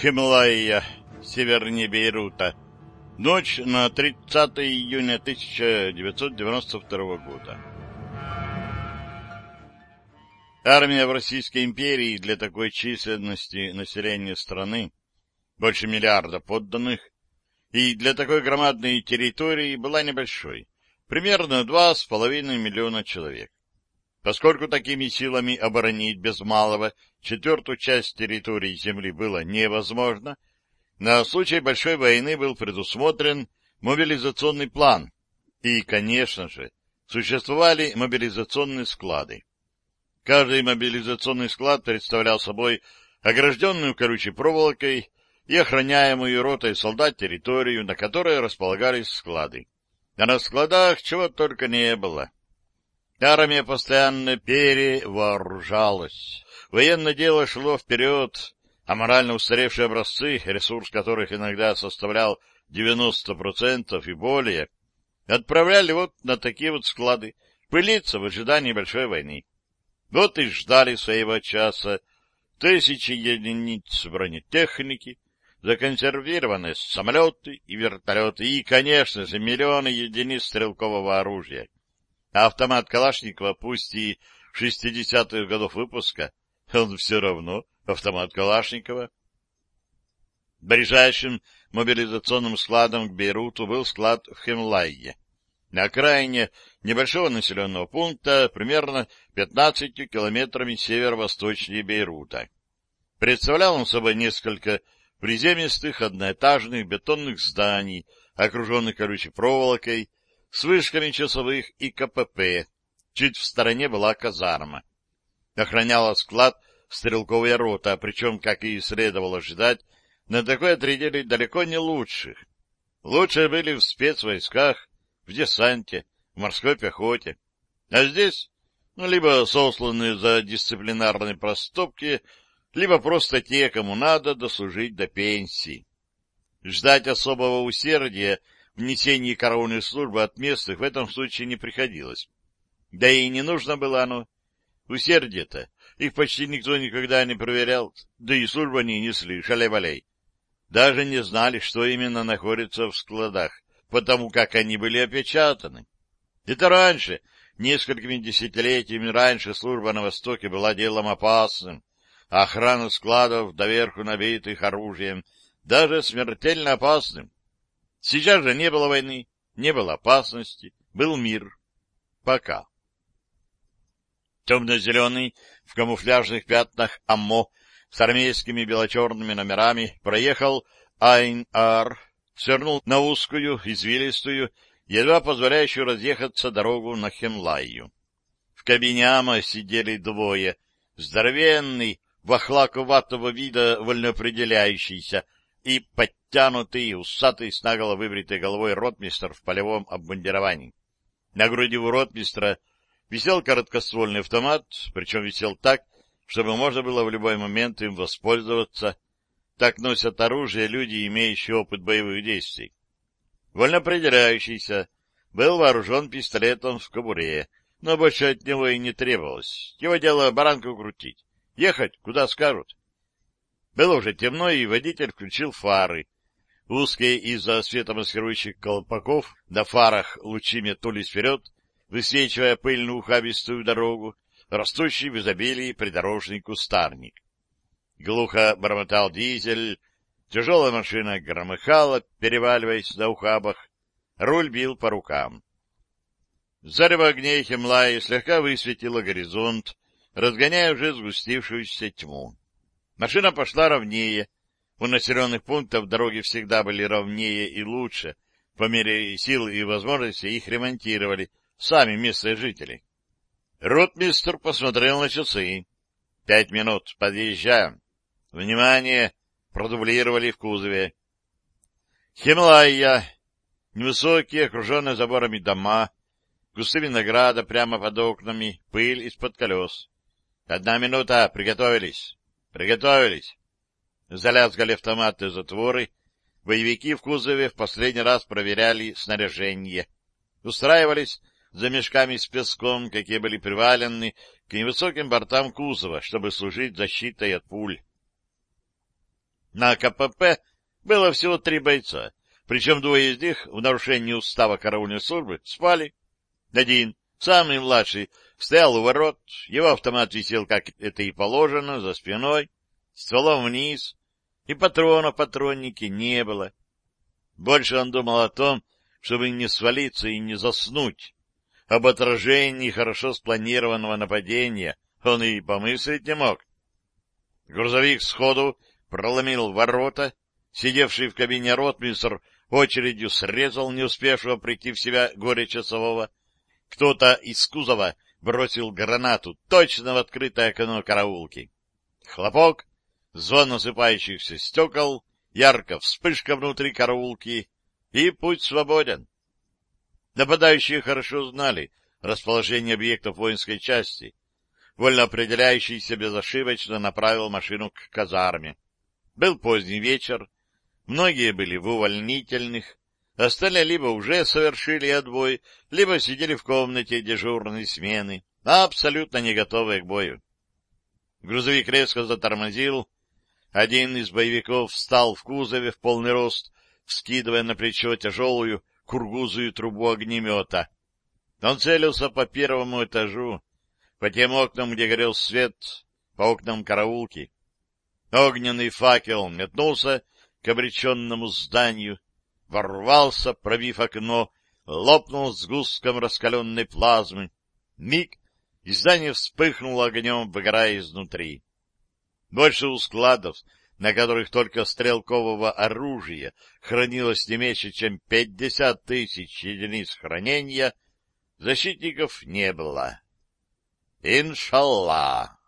Химлайя, севернее Бейрута. Ночь на 30 июня 1992 года. Армия в Российской империи для такой численности населения страны, больше миллиарда подданных, и для такой громадной территории была небольшой, примерно два с половиной миллиона человек. Поскольку такими силами оборонить без малого четвертую часть территории Земли было невозможно, на случай большой войны был предусмотрен мобилизационный план, и, конечно же, существовали мобилизационные склады. Каждый мобилизационный склад представлял собой огражденную колючей проволокой и охраняемую ротой солдат территорию, на которой располагались склады. А на складах чего только не было. Армия постоянно перевооружалась. Военное дело шло вперед, а морально устаревшие образцы, ресурс которых иногда составлял 90% и более, отправляли вот на такие вот склады, пылиться в ожидании большой войны. Вот и ждали своего часа тысячи единиц бронетехники, законсервированные самолеты и вертолеты и, конечно же, миллионы единиц стрелкового оружия. Автомат Калашникова, пусть и 60-х годов выпуска, он все равно автомат Калашникова. Ближайшим мобилизационным складом к Бейруту был склад в Хемлайе, на окраине небольшого населенного пункта, примерно 15 километрами северо-восточнее Бейрута. Представлял он собой несколько приземистых одноэтажных бетонных зданий, окруженных колючей проволокой, с вышками часовых и КПП. Чуть в стороне была казарма. Охраняла склад стрелковая рота, причем, как и следовало ожидать, на такой отрядили далеко не лучших. Лучшие были в спецвойсках, в десанте, в морской пехоте. А здесь, ну, либо сосланные за дисциплинарные проступки, либо просто те, кому надо дослужить до пенсии. Ждать особого усердия в несении караульной службы от местных в этом случае не приходилось. Да и не нужно было оно. Усердие-то. Их почти никто никогда не проверял, да и службу они несли, шалей-валей. Даже не знали, что именно находится в складах, потому как они были опечатаны. Это раньше, несколькими десятилетиями раньше, служба на Востоке была делом опасным, а охрана складов, доверху набитых оружием, даже смертельно опасным. Сейчас же не было войны, не было опасности, был мир. Пока. Темно-зеленый, в камуфляжных пятнах АМО с армейскими белочерными номерами проехал Айн-Ар, свернул на узкую, извилистую, едва позволяющую разъехаться дорогу на Хемлайю. В кабине АМА сидели двое, здоровенный, вахлаковатого вида вольноопределяющийся и подтянутый, усатый, с наголо выбритой головой ротмистр в полевом обмундировании. На груди у ротмистра висел короткоствольный автомат, причем висел так, чтобы можно было в любой момент им воспользоваться. Так носят оружие люди, имеющие опыт боевых действий. Вольноопределяющийся был вооружен пистолетом в кобуре, но больше от него и не требовалось. Его дело баранку крутить. Ехать, куда скажут. Было уже темно, и водитель включил фары. Узкие из-за светомаскирующих колпаков на фарах лучи метнулись вперед, высвечивая пыльную ухабистую дорогу, растущий в изобилии придорожный кустарник. Глухо бормотал дизель, тяжелая машина громыхала, переваливаясь на ухабах, руль бил по рукам. Зарево огней Хемлаи слегка высветило горизонт, разгоняя уже сгустившуюся тьму. Машина пошла ровнее. У населенных пунктов дороги всегда были ровнее и лучше. По мере сил и возможности их ремонтировали сами местные жители. Ротмистр посмотрел на часы. Пять минут, подъезжаем. Внимание! Продублировали в кузове. Химлайя. Невысокие, окруженные заборами дома, кусты винограда прямо под окнами, пыль из-под колес. Одна минута, приготовились. Приготовились. Залязгали автоматы затворы. Боевики в кузове в последний раз проверяли снаряжение. Устраивались за мешками с песком, какие были привалены к невысоким бортам кузова, чтобы служить защитой от пуль. На КПП было всего три бойца, причем двое из них в нарушении устава караульной службы спали. Один, самый младший, стоял у ворот, его автомат висел, как это и положено, за спиной, стволом вниз, и патрона в патроннике не было. Больше он думал о том, чтобы не свалиться и не заснуть. Об отражении хорошо спланированного нападения он и помыслить не мог. Грузовик сходу проломил ворота, сидевший в кабине ротмистр очередью срезал не успевшего прийти в себя горе часового. Кто-то из кузова бросил гранату точно в открытое окно караулки. Хлопок, звон насыпающихся стекол, ярко вспышка внутри караулки, и путь свободен. Нападающие хорошо знали расположение объектов воинской части. Вольно определяющийся безошибочно направил машину к казарме. Был поздний вечер, многие были в увольнительных, остальные либо уже совершили отбой, либо сидели в комнате дежурной смены, абсолютно не готовые к бою. Грузовик резко затормозил, один из боевиков встал в кузове в полный рост, вскидывая на плечо тяжелую кургузую трубу огнемета. Он целился по первому этажу, по тем окнам, где горел свет, по окнам караулки. Огненный факел метнулся к обреченному зданию, ворвался, пробив окно, лопнул с густком раскаленной плазмы. Миг, и здание вспыхнуло огнем, выгорая изнутри. Больше у складов, на которых только стрелкового оружия хранилось не меньше, чем пятьдесят тысяч единиц хранения, защитников не было. Иншаллах!